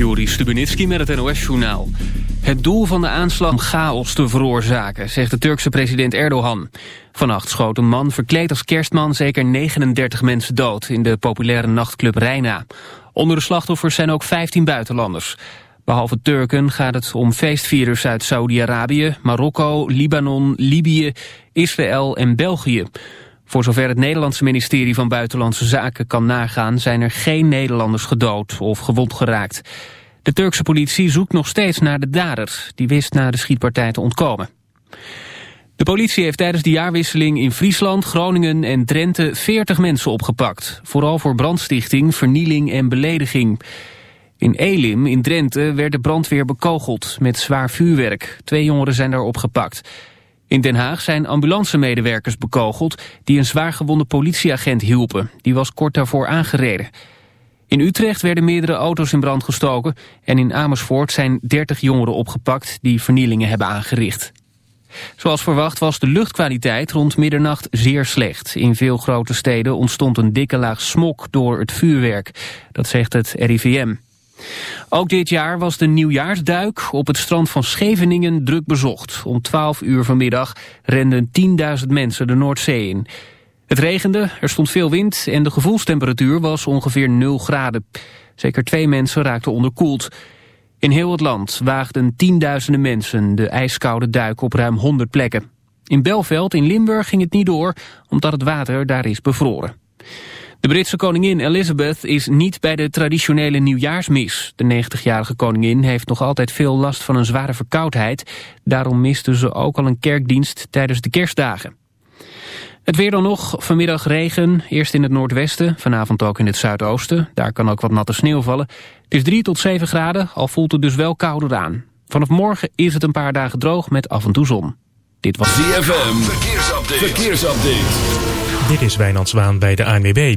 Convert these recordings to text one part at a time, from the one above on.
Juri Stubenitski met het NOS-journaal. Het doel van de aanslag om chaos te veroorzaken, zegt de Turkse president Erdogan. Vannacht schoot een man verkleed als kerstman zeker 39 mensen dood... in de populaire nachtclub Reina. Onder de slachtoffers zijn ook 15 buitenlanders. Behalve Turken gaat het om feestvierers uit Saudi-Arabië, Marokko, Libanon, Libië, Israël en België... Voor zover het Nederlandse ministerie van Buitenlandse Zaken kan nagaan... zijn er geen Nederlanders gedood of gewond geraakt. De Turkse politie zoekt nog steeds naar de dader. Die wist na de schietpartij te ontkomen. De politie heeft tijdens de jaarwisseling in Friesland, Groningen en Drenthe 40 mensen opgepakt. Vooral voor brandstichting, vernieling en belediging. In Elim in Drenthe werd de brandweer bekogeld met zwaar vuurwerk. Twee jongeren zijn daar opgepakt. In Den Haag zijn ambulancemedewerkers bekogeld... die een zwaargewonde politieagent hielpen. Die was kort daarvoor aangereden. In Utrecht werden meerdere auto's in brand gestoken... en in Amersfoort zijn 30 jongeren opgepakt... die vernielingen hebben aangericht. Zoals verwacht was de luchtkwaliteit rond middernacht zeer slecht. In veel grote steden ontstond een dikke laag smok door het vuurwerk. Dat zegt het RIVM. Ook dit jaar was de nieuwjaarsduik op het strand van Scheveningen druk bezocht. Om 12 uur vanmiddag renden 10.000 mensen de Noordzee in. Het regende, er stond veel wind en de gevoelstemperatuur was ongeveer 0 graden. Zeker twee mensen raakten onderkoeld. In heel het land waagden tienduizenden mensen de ijskoude duik op ruim 100 plekken. In Belveld in Limburg ging het niet door, omdat het water daar is bevroren. De Britse koningin Elizabeth is niet bij de traditionele nieuwjaarsmis. De 90-jarige koningin heeft nog altijd veel last van een zware verkoudheid. Daarom miste ze ook al een kerkdienst tijdens de kerstdagen. Het weer dan nog, vanmiddag regen, eerst in het noordwesten, vanavond ook in het zuidoosten. Daar kan ook wat natte sneeuw vallen. Het is 3 tot 7 graden, al voelt het dus wel kouder aan. Vanaf morgen is het een paar dagen droog met af en toe zon. Dit was ZFM, verkeersupdate. verkeersupdate. Dit is Wijnand Zwaan bij de ANWB.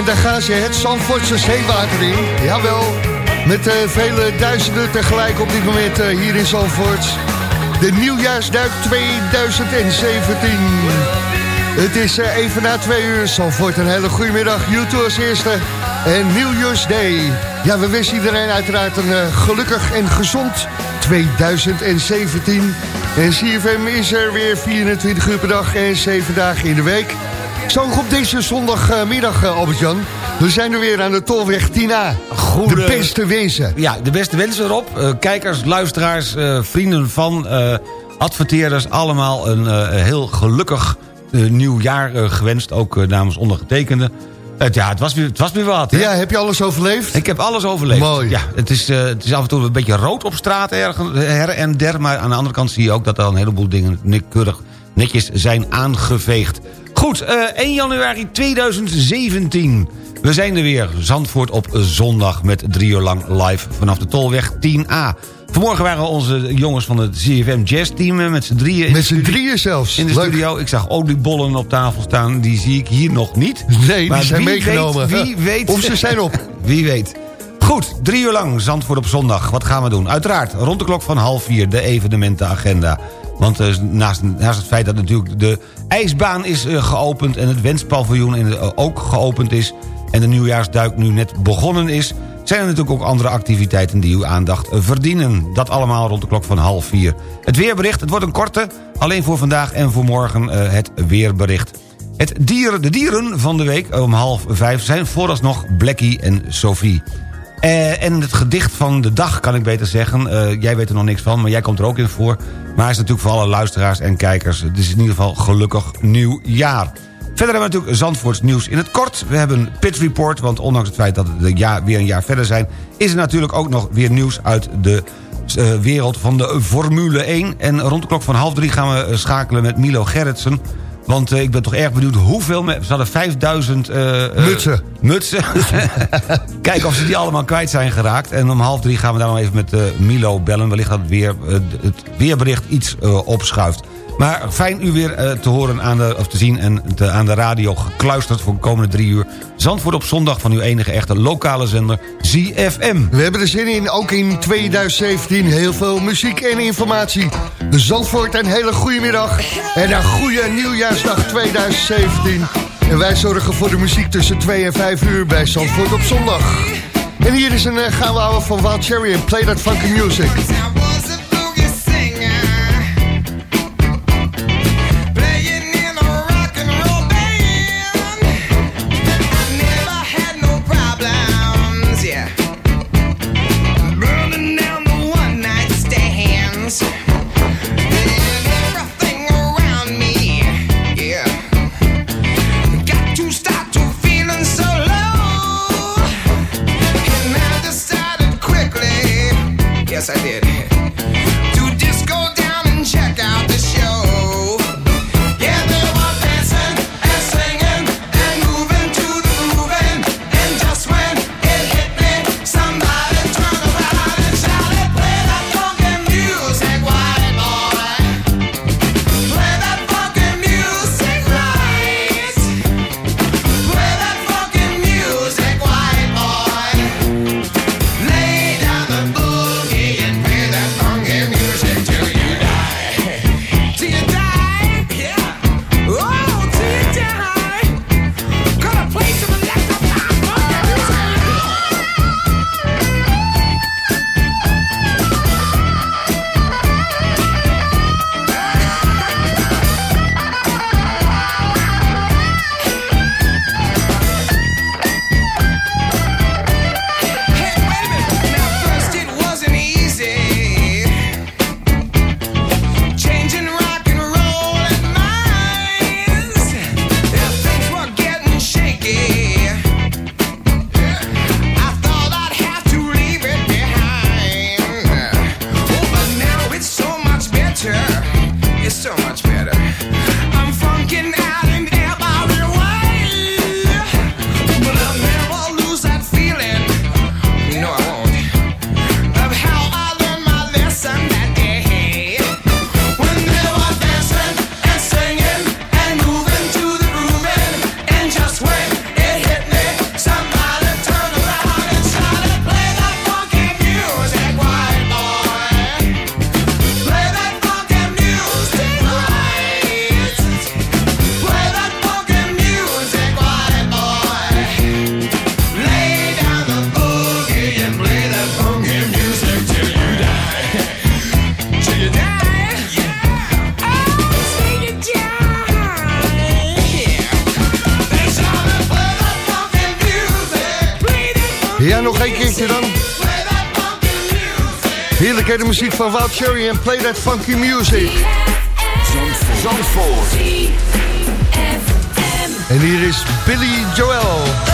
En daar gaan ze het Zandvoortse zeewater in. Jawel, met uh, vele duizenden tegelijk op dit moment uh, hier in Zandvoort. De nieuwjaarsduik 2017. Het is uh, even na twee uur. Zandvoort, een hele goede middag. YouTube als eerste. En New Year's Day. Ja, we wensen iedereen uiteraard een gelukkig en gezond 2017. En CFM is er weer 24 uur per dag en 7 dagen in de week. Zo op deze zondagmiddag, uh, Albert-Jan. We zijn er weer aan de Tolweg 10A. Goede... De beste wensen. Ja, de beste wensen erop. Uh, kijkers, luisteraars, uh, vrienden van adverteerders... allemaal een heel gelukkig nieuw jaar gewenst. Ook namens ondergetekende. Ja, het was weer, het was weer wat. Hè? Ja, heb je alles overleefd? Ik heb alles overleefd. Mooi. Ja, het is, uh, het is af en toe een beetje rood op straat her en der. Maar aan de andere kant zie je ook dat er een heleboel dingen keurig netjes zijn aangeveegd. Goed, uh, eh, 1 januari 2017. We zijn er weer. Zandvoort op zondag met drie uur lang live vanaf de Tolweg 10A. Vanmorgen waren onze jongens van het CFM Jazz Team eh, met z'n drieën. Met z'n drieën zelfs. In de studio. Ik zag oliebollen op tafel staan. Die zie ik hier nog niet. Nee, maar die zijn meegenomen. wie weet. Of ze zijn op. Wie weet. Goed, drie uur lang Zandvoort op zondag. Wat gaan we doen? Uiteraard rond de klok van half vier de evenementenagenda. Want uh, naast, naast het feit dat natuurlijk de ijsbaan is uh, geopend... en het wenspaviljoen uh, ook geopend is... en de nieuwjaarsduik nu net begonnen is... zijn er natuurlijk ook andere activiteiten die uw aandacht verdienen. Dat allemaal rond de klok van half vier. Het weerbericht, het wordt een korte, alleen voor vandaag en voor morgen het weerbericht. Het dier, de dieren van de week om half vijf zijn vooralsnog Blackie en Sophie. Uh, en het gedicht van de dag, kan ik beter zeggen. Uh, jij weet er nog niks van, maar jij komt er ook in voor. Maar het is natuurlijk voor alle luisteraars en kijkers... het is in ieder geval gelukkig nieuw jaar. Verder hebben we natuurlijk Zandvoorts nieuws in het kort. We hebben Pit Report, want ondanks het feit dat we jaar, weer een jaar verder zijn... is er natuurlijk ook nog weer nieuws uit de uh, wereld van de Formule 1. En rond de klok van half drie gaan we schakelen met Milo Gerritsen... Want uh, ik ben toch erg benieuwd hoeveel... Ze hadden 5000... Uh, uh, mutsen. Mutsen. Kijken of ze die allemaal kwijt zijn geraakt. En om half drie gaan we daar nog even met Milo bellen. Wellicht dat het, weer, het weerbericht iets opschuift. Maar fijn u weer uh, te horen aan de, of te zien en te, aan de radio gekluisterd voor de komende drie uur. Zandvoort op zondag van uw enige echte lokale zender ZFM. We hebben er zin in, ook in 2017. Heel veel muziek en informatie. Zandvoort, een hele goede middag en een goede nieuwjaarsdag 2017. En wij zorgen voor de muziek tussen 2 en 5 uur bij Zandvoort op zondag. En hier is een uh, gaan we houden van Wild Cherry en Play That Funky Music. De muziek van Wild Cherry en Play That Funky Music. Zandvoort. En hier is Billy Joel.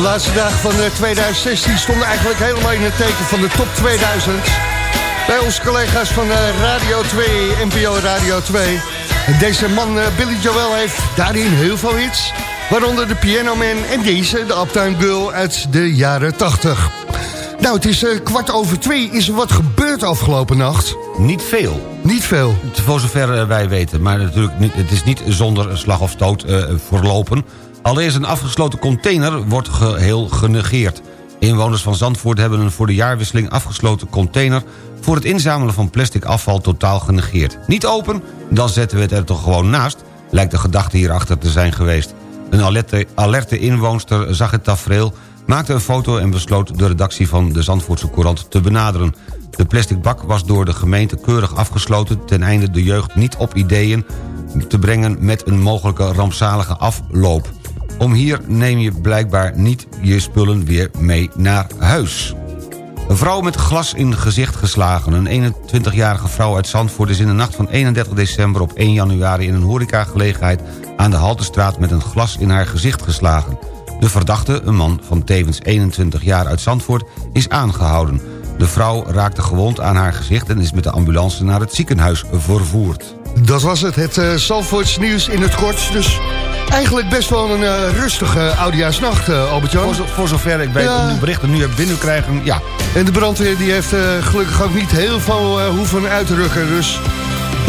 Laatste dagen van 2016 stonden eigenlijk helemaal in het teken van de top 2000. Bij onze collega's van eh, Radio 2, NPO Radio 2. En deze man eh, Billy Joel heeft daarin heel veel hits. Waaronder de Piano Man en deze, de Uptown Girl uit de jaren 80. Nou, het is uh, kwart over twee. Is er wat gebeurd afgelopen nacht? Niet veel. Niet veel? Voor zover wij weten. Maar natuurlijk niet, het is niet zonder slag of stoot uh, verlopen. Allereerst een afgesloten container wordt geheel genegeerd. Inwoners van Zandvoort hebben een voor de jaarwisseling afgesloten container... voor het inzamelen van plastic afval totaal genegeerd. Niet open, dan zetten we het er toch gewoon naast... lijkt de gedachte hierachter te zijn geweest. Een alerte, alerte inwoonster zag het tafereel, maakte een foto... en besloot de redactie van de Zandvoortse Courant te benaderen. De plastic bak was door de gemeente keurig afgesloten... ten einde de jeugd niet op ideeën te brengen met een mogelijke rampzalige afloop. Om hier neem je blijkbaar niet je spullen weer mee naar huis. Een vrouw met glas in gezicht geslagen. Een 21-jarige vrouw uit Zandvoort is in de nacht van 31 december op 1 januari... in een horecagelegenheid aan de Haltestraat met een glas in haar gezicht geslagen. De verdachte, een man van tevens 21 jaar uit Zandvoort, is aangehouden. De vrouw raakte gewond aan haar gezicht en is met de ambulance naar het ziekenhuis vervoerd. Dat was het, het uh, nieuws in het kort. Dus eigenlijk best wel een uh, rustige oudejaarsnacht, uh, Albert-Jan. Voor, voor, zover ik weet, ja. berichten nu binnen krijgen, ja. En de brandweer die heeft gelukkig ook niet heel veel hoeven uitrukken. Dus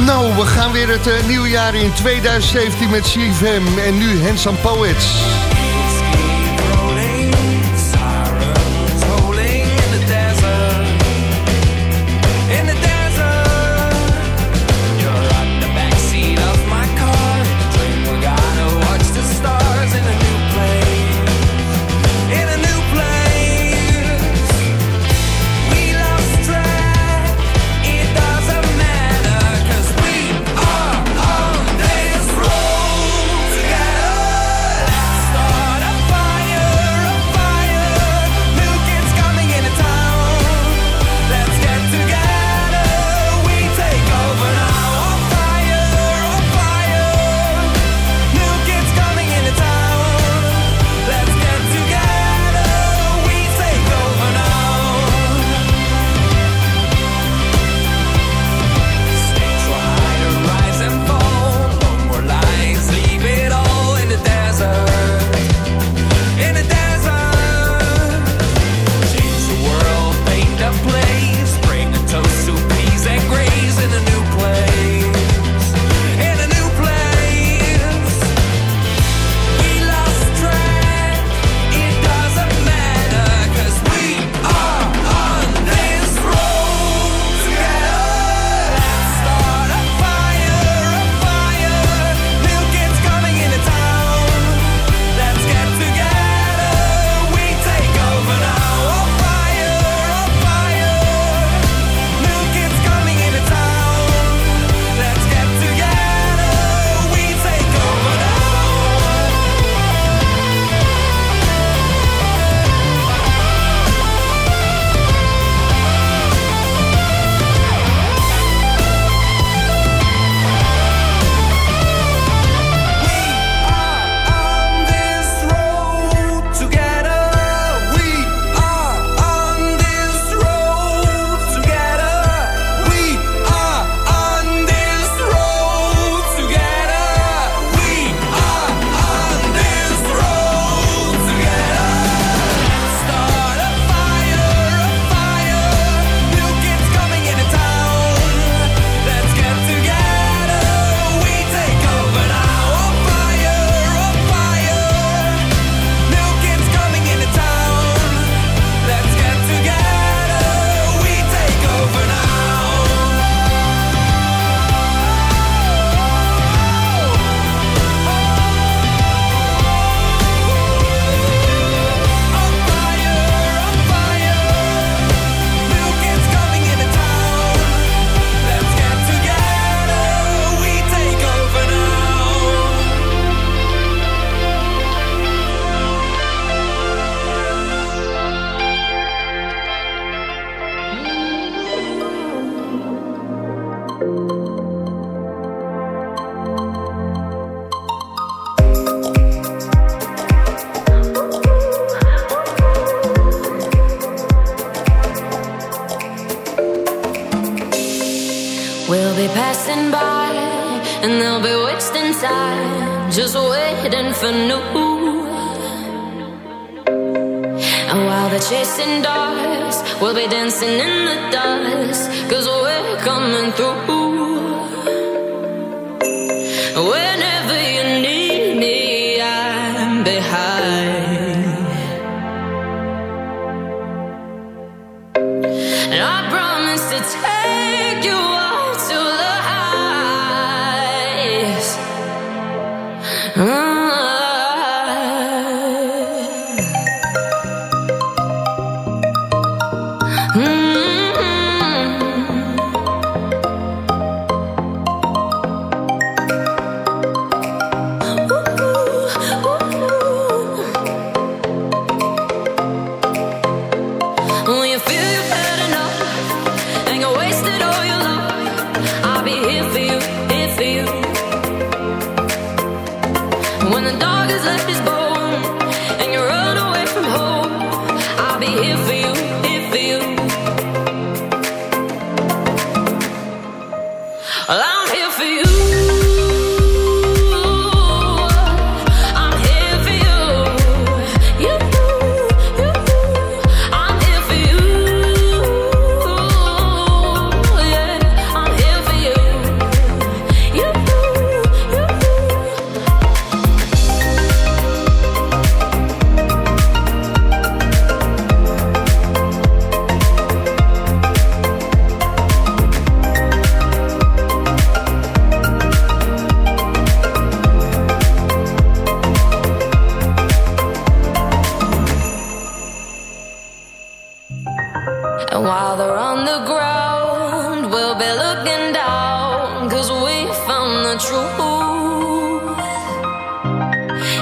nou, we gaan weer het nieuwe jaar in 2017 met CFM en nu Handsome Poets.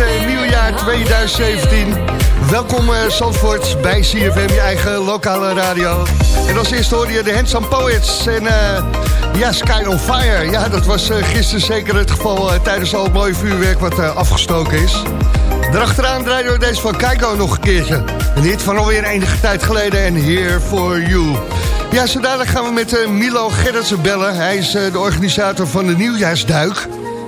eh, nieuwjaar 2017. Welkom uh, Zandvoort bij CFM, je eigen lokale radio. En als eerste hoorde je de Handsome Poets en eh, ja, Sky on Fire. Ja, dat was uh, gisteren zeker het geval tijdens al het mooie vuurwerk wat afgestoken is. Daarachteraan draaiden we deze van Keiko nog een keertje. Een hit van alweer enige tijd geleden en Here For You. Ja, zo dadelijk gaan we met Milo Gerritsen bellen. Hij is de organisator van de Nieuwjaarsduik.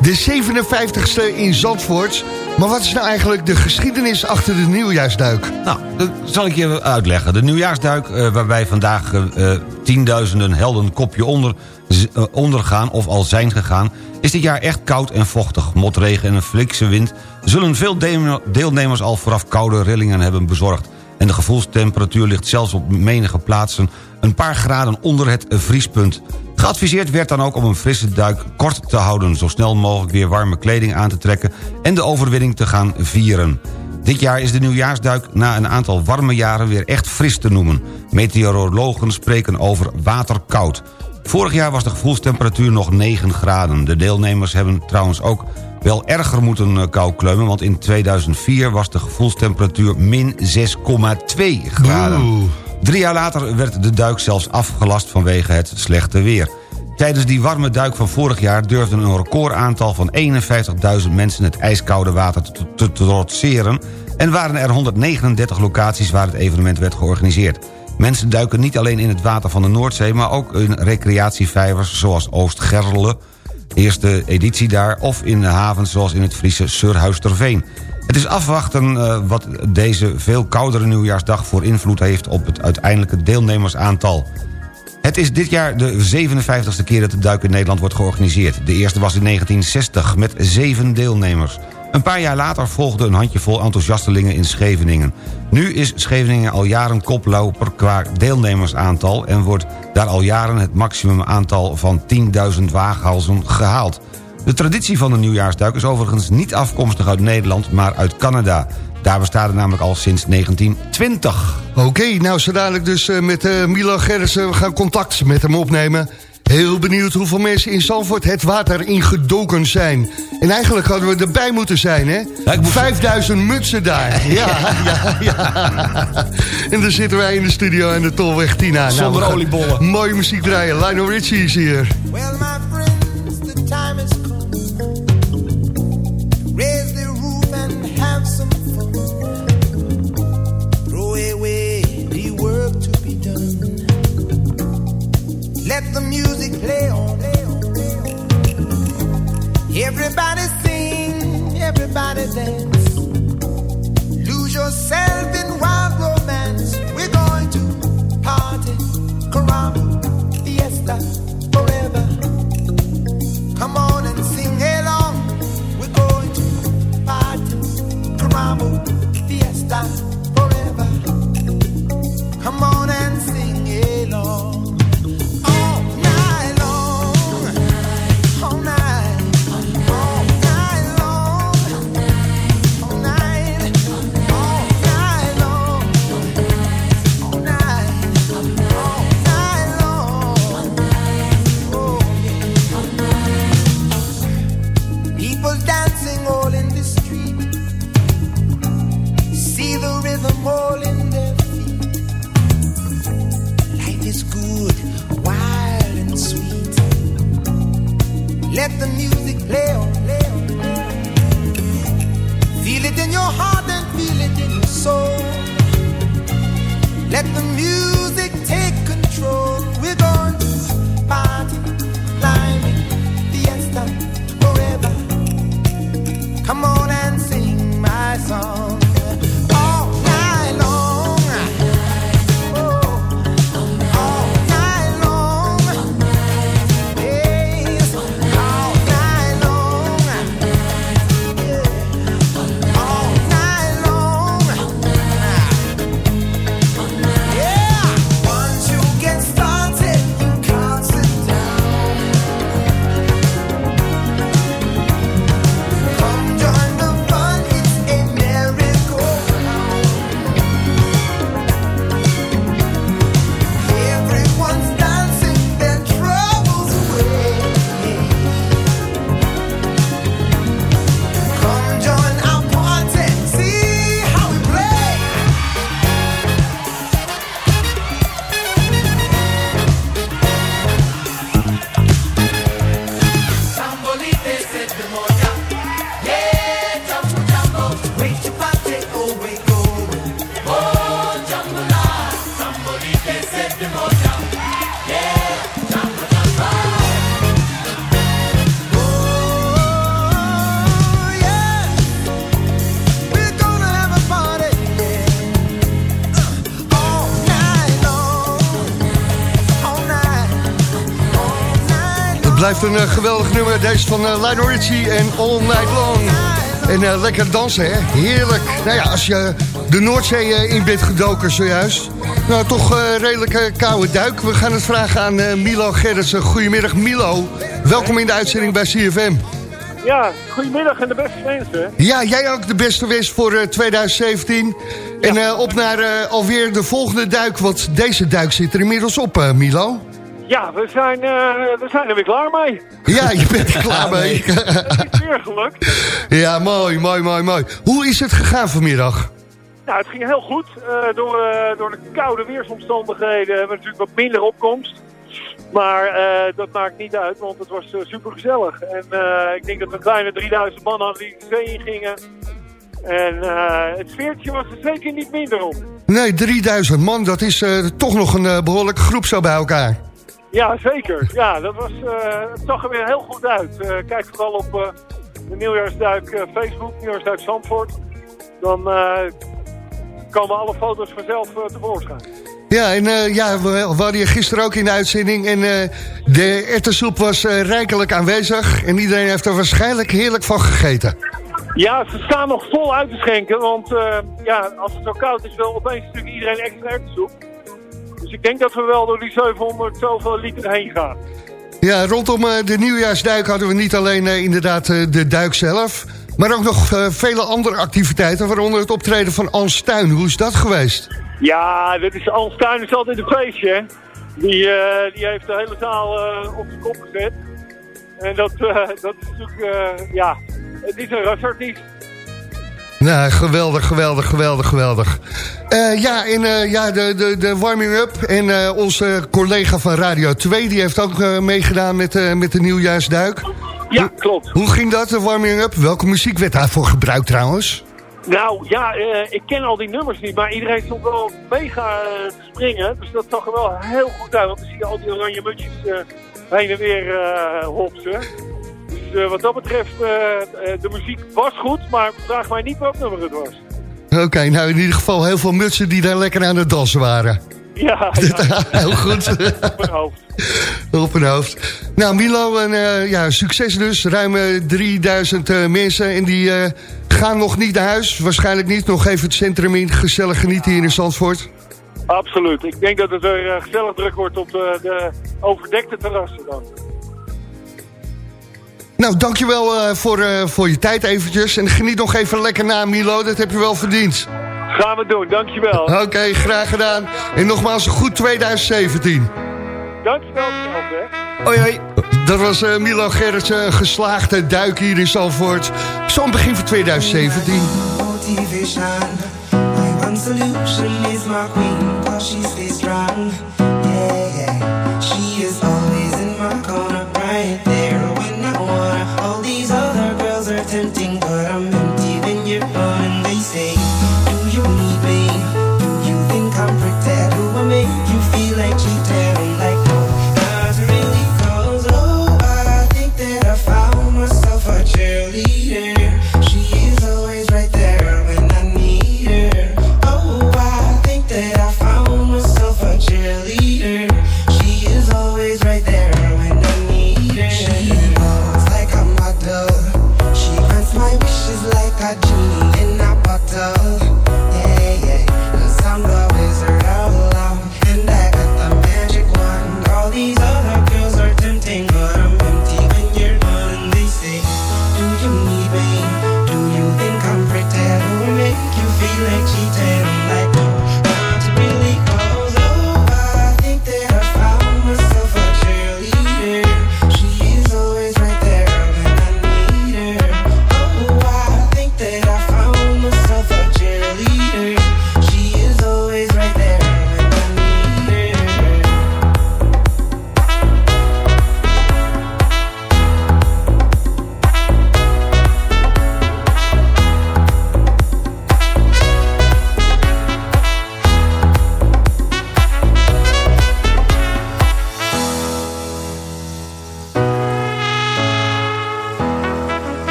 De 57ste in Zandvoort. Maar wat is nou eigenlijk de geschiedenis achter de nieuwjaarsduik? Nou, dat zal ik je uitleggen. De nieuwjaarsduik, uh, waarbij vandaag uh, tienduizenden helden kopje onder, ondergaan of al zijn gegaan... is dit jaar echt koud en vochtig. Motregen en een flikse wind zullen veel deelnemers al vooraf koude rillingen hebben bezorgd. En de gevoelstemperatuur ligt zelfs op menige plaatsen een paar graden onder het vriespunt. Geadviseerd werd dan ook om een frisse duik kort te houden... zo snel mogelijk weer warme kleding aan te trekken... en de overwinning te gaan vieren. Dit jaar is de nieuwjaarsduik na een aantal warme jaren weer echt fris te noemen. Meteorologen spreken over waterkoud. Vorig jaar was de gevoelstemperatuur nog 9 graden. De deelnemers hebben trouwens ook wel erger moeten kou kleumen... want in 2004 was de gevoelstemperatuur min 6,2 graden. Oeh. Drie jaar later werd de duik zelfs afgelast vanwege het slechte weer. Tijdens die warme duik van vorig jaar durfden een recordaantal van 51.000 mensen het ijskoude water te, trotseren... en waren er 139 locaties waar het evenement werd georganiseerd. Mensen duiken niet alleen in het water van de Noordzee... maar ook in recreatievijvers zoals Oost-Gerle, eerste editie daar... of in havens zoals in het Friese Surhuisterveen. Het is afwachten uh, wat deze veel koudere nieuwjaarsdag voor invloed heeft... op het uiteindelijke deelnemersaantal. Het is dit jaar de 57ste keer dat de duik in Nederland wordt georganiseerd. De eerste was in 1960 met zeven deelnemers. Een paar jaar later volgde een handjevol enthousiastelingen in Scheveningen. Nu is Scheveningen al jaren koploper qua deelnemersaantal... en wordt daar al jaren het maximum aantal van 10.000 waaghalzen gehaald. De traditie van de nieuwjaarsduik is overigens niet afkomstig uit Nederland... maar uit Canada. Daar bestaat het namelijk al sinds 1920. Oké, nou zo dadelijk dus uh, met uh, Milo Gerritsen. We gaan contact met hem opnemen. Heel benieuwd hoeveel mensen in Zandvoort het water ingedoken zijn. En eigenlijk hadden we erbij moeten zijn, hè? Ja, 5000 mutsen daar. Ja, ja, ja. En dan zitten wij in de studio en de Tolweg Tina. Zonder nou, oliebollen. Mooie muziek draaien. Lionel Richie is hier. Well, blijft een eh, geweldig nummer. Deze van uh, Lionel Richie en All Night Long. En eh, lekker dansen, hè? Heerlijk. Nou ja, als je de Noordzee eh, in bent gedoken zojuist. Nou, toch eh, redelijk eh, koude duik. We gaan het vragen aan eh, Milo Gerritsen. Goedemiddag, Milo. Welkom in de uitzending bij CFM. Ja, goedemiddag en de beste mensen. Ja, jij ook de beste wens voor eh, 2017. En eh, op naar eh, alweer de volgende duik, want deze duik zit er inmiddels op, eh, Milo. Ja, we zijn, eh, we zijn er weer klaar mee. Ja, je bent er klaar mee. Het is weer gelukt. ja, mooi, mooi, mooi, mooi. Hoe is het gegaan vanmiddag? Nou, het ging heel goed. Eh, door, eh, door de koude weersomstandigheden hebben we natuurlijk wat minder opkomst. Maar dat maakt niet uit, want het was super gezellig. En ik denk dat we een kleine 3000 man hadden die de zee in gingen. En het sfeertje was er zeker niet minder op. Nee, 3000 man, dat is toch nog een eh, behoorlijke groep zo bij elkaar. Ja, zeker. Ja, dat was, eh, het zag er weer heel goed uit. Eh, kijk vooral op eh, de Nieuwjaarsduik Facebook, Nieuwjaarsduik Zandvoort. Dan komen alle foto's vanzelf tevoorschijn. Ja, en ja, we, we hadden je gisteren ook in de uitzending. En de ertessoep was rijkelijk aanwezig. En iedereen heeft er waarschijnlijk heerlijk van gegeten. Ja, ze staan nog vol uit te schenken. Want ja, als het zo koud is, wil opeens natuurlijk iedereen extra erwtensoep. Ik denk dat we wel door die 700 zoveel liter heen gaan. Ja, rondom eh, de nieuwjaarsduik hadden we niet alleen eh, inderdaad eh, de duik zelf... maar ook nog vele andere activiteiten, waaronder het optreden van Ans Tuin. Hoe is dat geweest? Ja, dit is, Ans Tuin is altijd een feestje. hè. Die, die heeft de hele zaal op zijn kop gezet. En dat, dat is natuurlijk, ja, het is een rasartiest. Nou, geweldig, geweldig, geweldig, geweldig. Eh, ja, en eh, ja, de, de, de warming-up. En eh, onze collega van Radio 2, die heeft ook meegedaan met, met de nieuwjaarsduik. Ja, klopt. Hoe ging dat, de warming-up? Welke muziek werd daarvoor gebruikt trouwens? Nou ja, ik ken al die nummers niet, maar iedereen stond wel mega te springen. Dus dat zag er wel heel goed uit, want dan zie je al die oranje muntjes eh, heen en weer hopsen. Dus wat dat betreft, eh, eh, de muziek was goed, maar vraag mij niet welk nummer het was. Oké, nou in ieder geval heel veel mutsen die daar lekker aan het dansen waren. Ja, ja heel goed. op mijn hoofd. Op hun hoofd. Nou, Milo, ja, succes dus. Ruim eh, 3000 eh, mensen en die gaan nog niet naar huis. Waarschijnlijk niet. Nog even het centrum in. Gezellig genieten hier in Zandvoort. Absoluut. Ik denk dat het er gezellig druk wordt op de, de overdekte terrassen dan. Nou, dankjewel eh voor, eh, voor je tijd eventjes. En geniet nog even lekker na, Milo. Dat heb je wel verdiend. Gaan we doen, dankjewel. Oké, graag gedaan. En nogmaals een goed 2017. Dankjewel, hè. Hoi, hoi. Dat was eh, Milo Gerritsen, geslaagde duik hier in Zandvoort. Zo'n begin van 2017. motivation. My one solution is my queen, cause she stays strong. Yeah, yeah. She is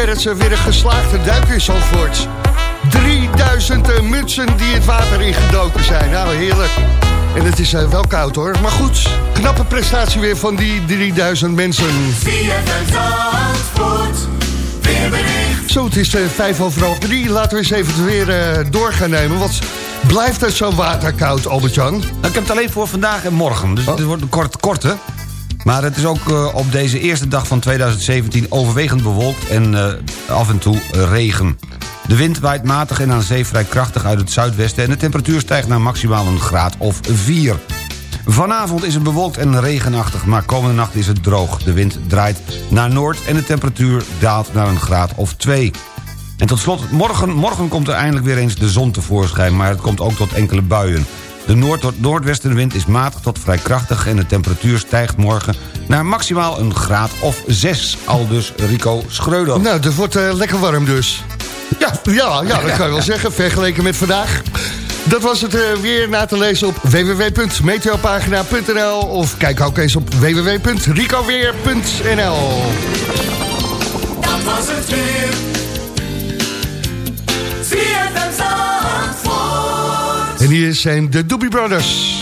Gerritsen weer een geslaagde duik in Zandvoort. 3000 eh, mutsen die het water ingedoken zijn. Nou, heerlijk. En het is eh, wel koud hoor. Maar goed, knappe prestatie weer van die 3000 mensen. Zo, het is eh, vijf over half drie. Laten we eens even weer door gaan nemen. Wat blijft het zo waterkoud, Albert-Jan? Nou, ik heb het alleen voor vandaag en morgen. Dus Oh. het wordt een kort, korte. Maar het is ook eh, op deze eerste dag van 2017 overwegend bewolkt en eh, af en toe regen. De wind waait matig en aan zee vrij krachtig uit het zuidwesten... en de temperatuur stijgt naar maximaal een graad of 4. Vanavond is het bewolkt en regenachtig, maar komende nacht is het droog. De wind draait naar noord en de temperatuur daalt naar een graad of 2. En tot slot, morgen, morgen komt er eindelijk weer eens de zon tevoorschijn... maar het komt ook tot enkele buien. De noord- noordwestenwind is matig tot vrij krachtig... en de temperatuur stijgt morgen naar maximaal een graad of 6. Al dus Rico Schreuder. Nou, het wordt uh, lekker warm dus. Ja, ja, ja dat kan je wel zeggen, vergeleken met vandaag. Dat was het uh, weer na te lezen op www.meteopagina.nl of kijk ook eens op www.ricoweer.nl Dat was het weer. Hier zijn de Doobie Brothers.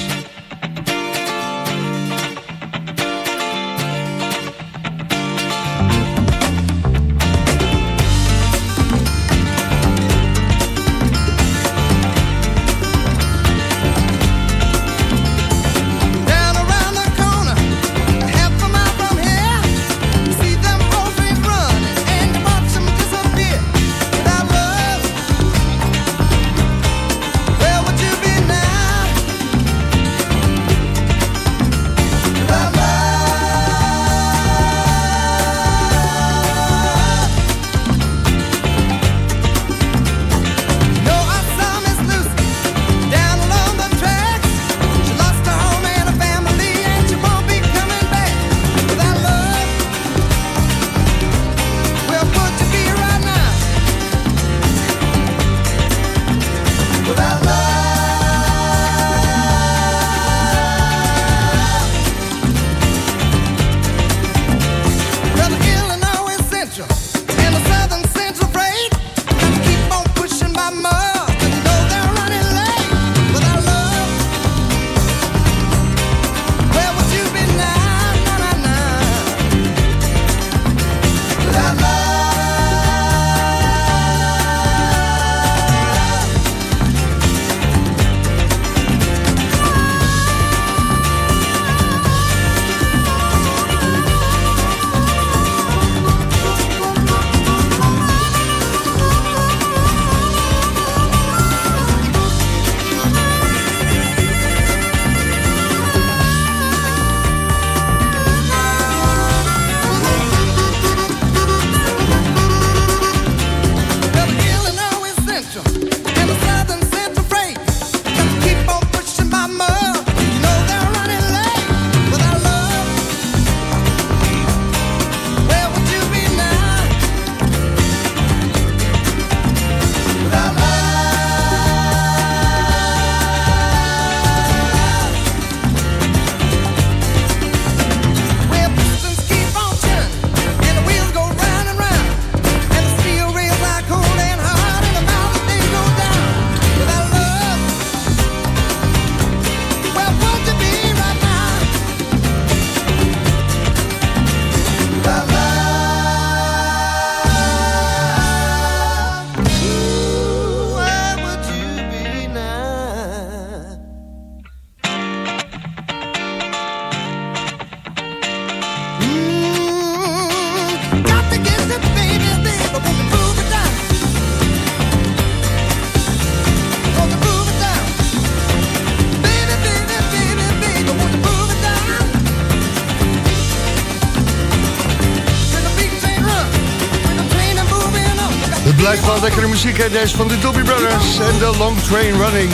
Wel lekkere muziek, hè? Deze van de Dobby Brothers en de Long Train Running.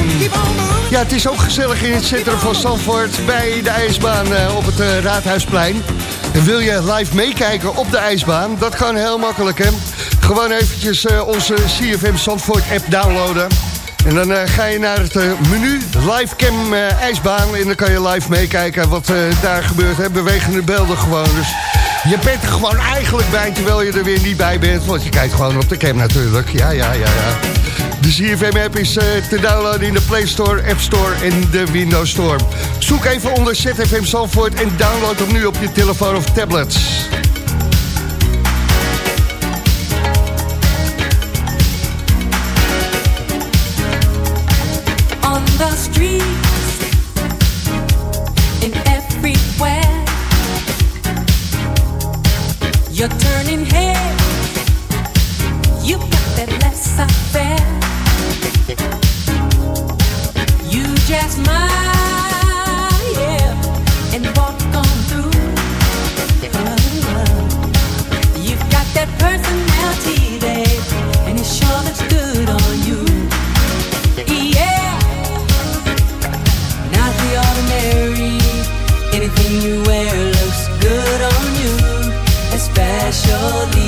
Ja, het is ook gezellig in het centrum van Zandvoort bij de ijsbaan uh, op het uh, Raadhuisplein. En wil je live meekijken op de ijsbaan? Dat kan heel makkelijk, hè? Gewoon eventjes uh, onze CFM Zandvoort app downloaden. En dan ga je naar het menu Livecam uh, ijsbaan. En dan kan je live meekijken wat daar gebeurt. Hè? Bewegende beelden gewoon. Dus je bent er gewoon eigenlijk bij, terwijl je er weer niet bij bent. Want je kijkt gewoon op de cam natuurlijk. Ja, ja, ja, ja. De CFM-app is te downloaden in de Play Store, App Store en de Windows Store. Zoek even onder ZFM Zandvoort en download hem nu op je telefoon of tablets. the streets, You're turning heads. You've got that less affair. You just smile, yeah, and walk on through. You've got that personality, babe, and it sure looks good on melody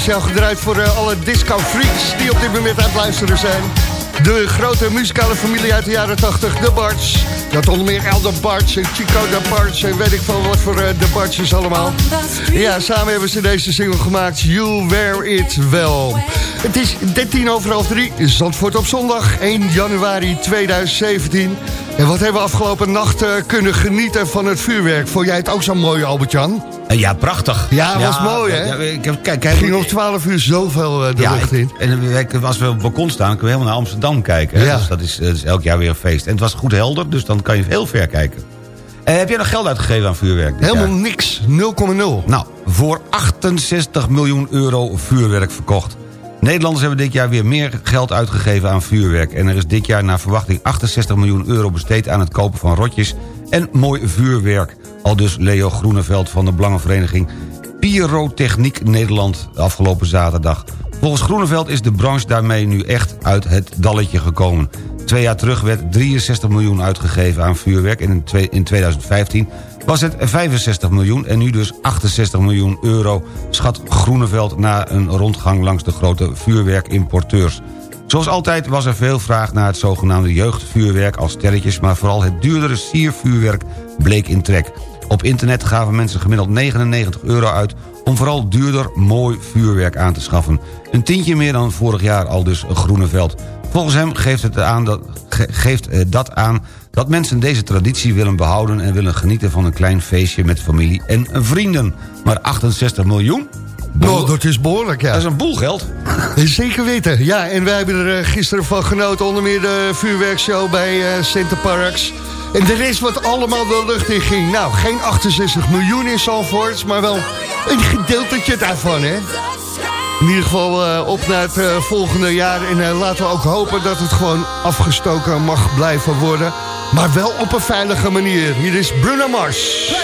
speciaal gedraaid voor eh, alle disco freaks die op dit moment aan het luisteren zijn. De grote muzikale familie uit de jaren 80, de Barts. Dat onder meer Elder Barts en Chico de Barts en weet ik veel wat voor eh, de Bartsjes allemaal. Ja, samen hebben ze deze single gemaakt, You Wear It Well. Het is 13 over half 3, Zandvoort op zondag, 1 januari 2017. En wat hebben we afgelopen nacht eh, kunnen genieten van het vuurwerk? Vond jij het ook zo mooi, Albert-Jan? Eh, Ja, prachtig. Ja, was mooi, hè? Ja, ik heb, kijk, kijk, Ging om 12 uur zoveel eh, de ja, lucht in. En wij- als we op het balkon staan, kunnen we helemaal naar Amsterdam kijken. Hè? Dus dat is, dat is elk jaar weer een feest. En het was goed helder, dus dan kan je heel ver kijken. Eh, heb jij nog geld uitgegeven aan vuurwerk Helemaal jaar? niks, 0,0. Nou, voor 68 miljoen euro vuurwerk verkocht. Nederlanders hebben dit jaar weer meer geld uitgegeven aan vuurwerk. En er is dit jaar naar verwachting 68 miljoen euro besteed aan het kopen van rotjes en mooi vuurwerk. Al dus Leo Groeneveld van de Belangenvereniging Pyrotechniek Nederland afgelopen zaterdag. Volgens Groeneveld is de branche daarmee nu echt uit het dalletje gekomen. Twee jaar terug werd 63 miljoen uitgegeven aan vuurwerk... en in, twee- in 2015 was het 65 miljoen en nu dus 68 miljoen euro... schat Groeneveld na een rondgang langs de grote vuurwerkimporteurs. Zoals altijd was er veel vraag naar het zogenaamde jeugdvuurwerk als sterretjes... maar vooral het duurdere siervuurwerk bleek in trek. Op internet gaven mensen gemiddeld 99 euro uit... om vooral duurder, mooi vuurwerk aan te schaffen. Een tientje meer dan vorig jaar al dus Groeneveld. Volgens hem geeft, het aan dat, ge- geeft eh, dat aan dat mensen deze traditie willen behouden... en willen genieten van een klein feestje met familie en vrienden. Maar 68 miljoen? Nou, dat is behoorlijk, ja. Dat is een boel geld. Zeker weten. Ja, en wij hebben er eh, gisteren van genoten. Onder meer de vuurwerkshow bij uh, Center Parks. En de rest wat allemaal de lucht in ging. Nou, geen 68 miljoen in voorts, maar wel een gedeeltetje daarvan, hè? In ieder geval eh, op naar het volgende jaar. En laten we ook hopen dat het gewoon afgestoken mag blijven worden. Maar wel op een veilige manier. Hier is Bruno Mars.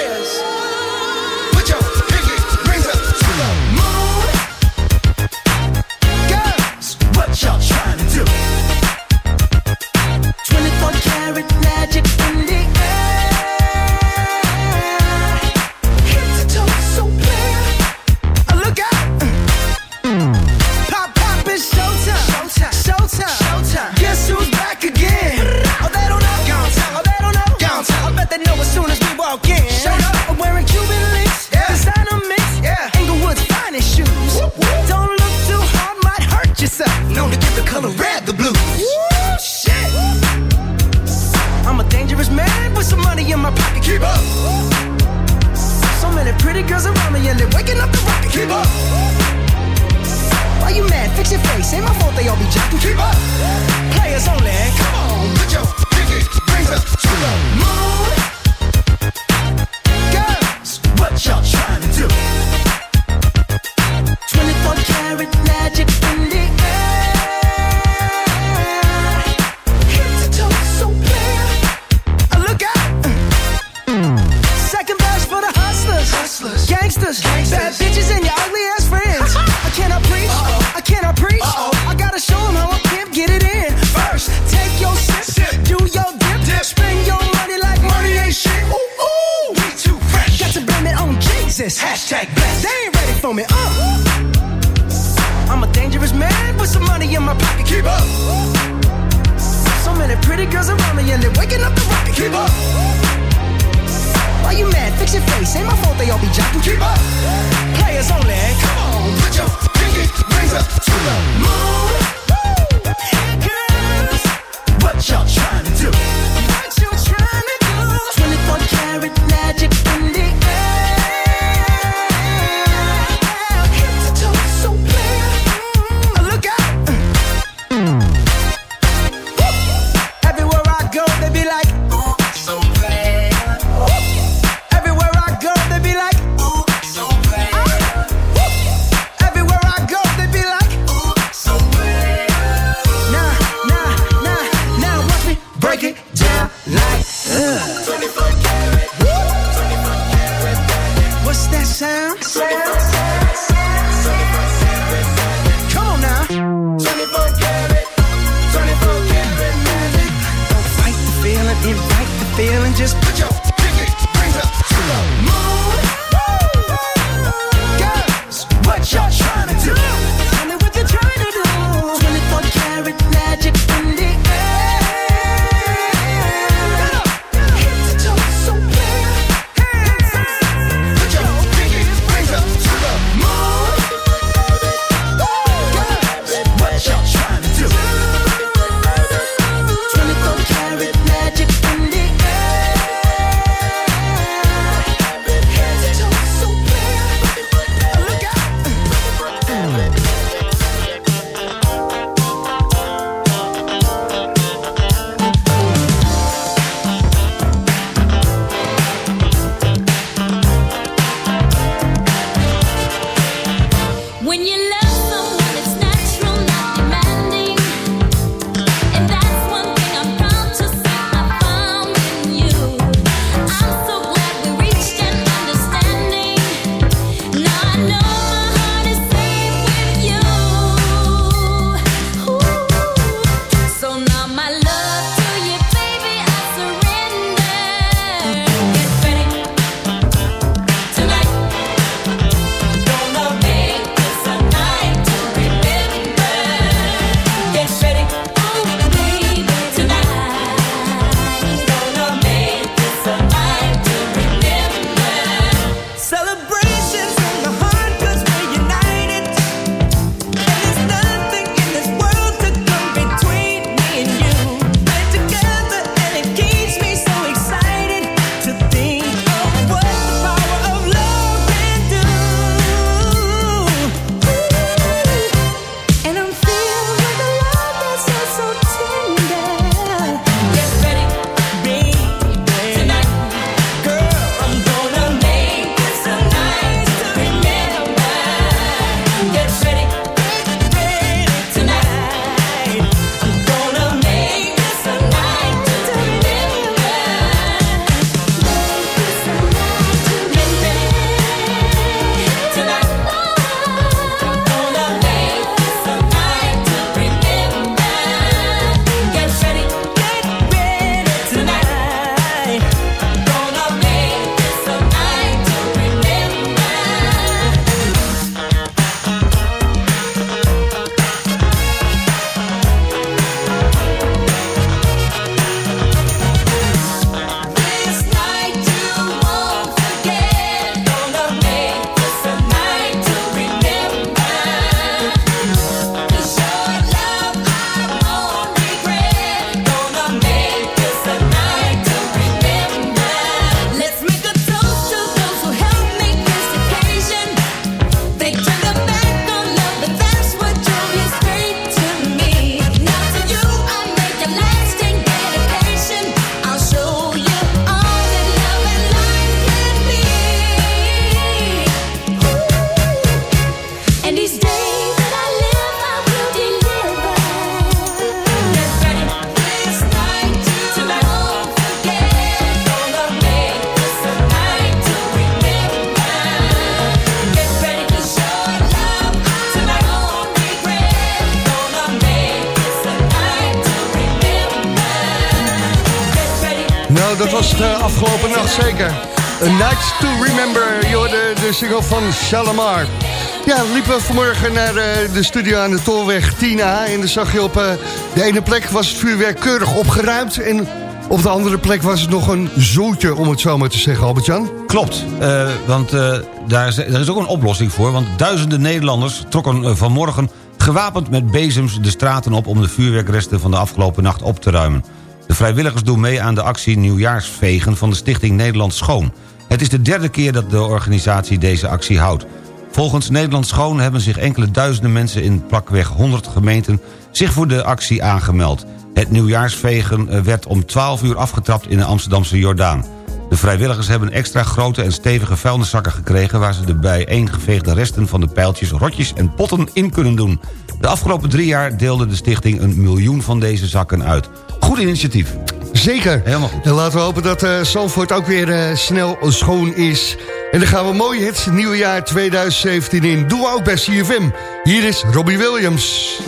Shalamar. Ja, liepen we vanmorgen naar eh, de studio aan de Tolweg 10A... en dan zag je op eh, de ene plek was het vuurwerk keurig opgeruimd... en op de andere plek was het nog een zootje, om het zo maar te zeggen, Albert-Jan. Klopt, eh, want daar is, er is ook een oplossing voor... want duizenden Nederlanders trokken vanmorgen gewapend met bezems de straten op... om de vuurwerkresten van de afgelopen nacht op te ruimen. De vrijwilligers doen mee aan de actie Nieuwjaarsvegen... van de Stichting Nederland Schoon. Het is de derde keer dat de organisatie deze actie houdt. Volgens Nederland Schoon hebben zich enkele duizenden mensen... in plakweg 100 gemeenten zich voor de actie aangemeld. Het nieuwjaarsvegen eh, werd om 12 uur afgetrapt in de Amsterdamse Jordaan. De vrijwilligers hebben extra grote en stevige vuilniszakken gekregen... waar ze de bijeengeveegde resten van de pijltjes, rotjes en potten in kunnen doen. De afgelopen drie jaar deelde de stichting een miljoen van deze zakken uit. Goed initiatief. Zeker. Helemaal goed. En laten we hopen dat eh Zandvoort ook weer eh, snel schoon is. En dan gaan we mooi het nieuwe jaar 2017 in. Doen we ook bij CFM. Hier is Robbie Williams.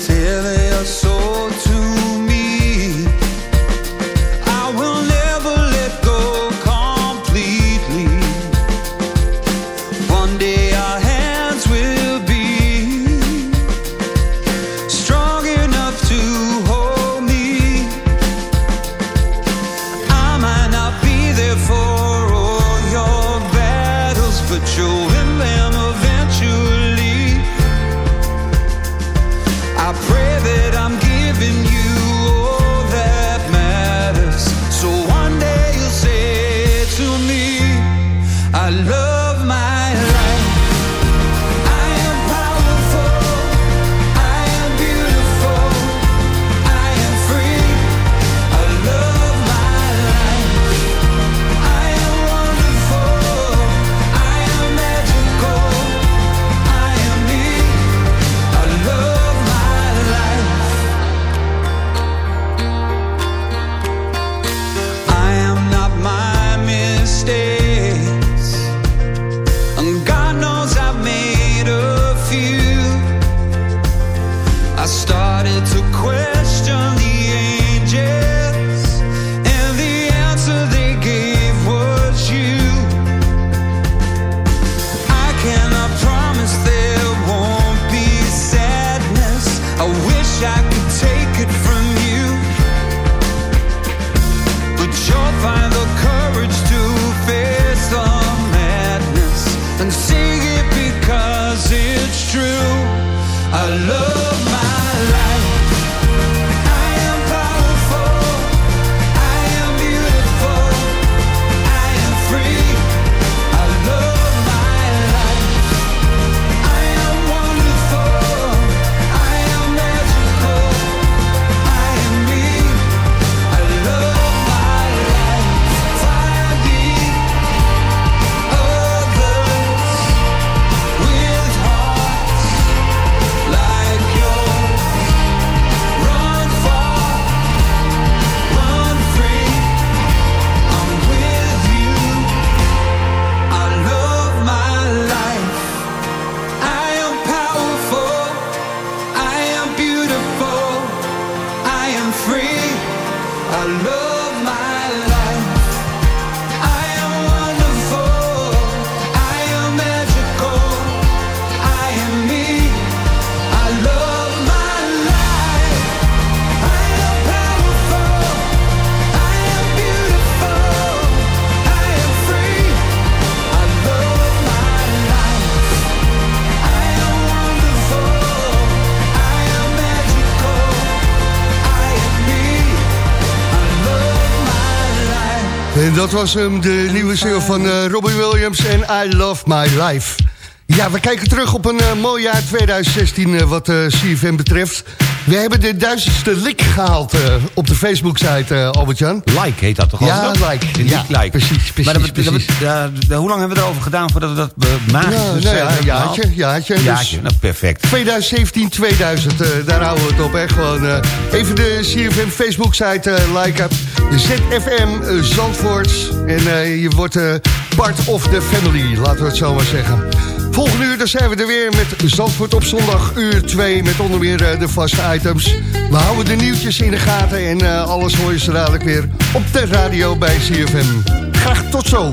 Dat was hem, de nieuwe single van eh, Robbie Williams en I Love My Life. Ja, we kijken terug op een eh, mooi jaar 2016 eh, wat CFM betreft. We hebben de duizendste lik gehaald eh, op de Facebook-site, eh, Albert-Jan. Like heet dat toch? Ja, like. Ja, like. precies, precies, Maar dat, dat- precies. ja, ja, hoe lang hebben we erover gedaan voordat we dat uh, magisch Ja, dus, nou eh, ja, jaartje, gehaald? jaartje. Dus Jaartje, nou perfect. 2017, 2000, eh, daar houden we het op. Hè. Gewoon eh, even de CFM Facebook-site eh liken. ZFM eh, Zandvoort. En eh, je wordt eh, part of the family, laten we het zo maar zeggen. Volgende uur zijn we er weer met Zandvoort op zondag uur 2. Met onder meer eh, de vaste items. We houden de nieuwtjes in de gaten en eh, alles hoor je zo dadelijk weer op de radio bij CFM. Graag tot zo.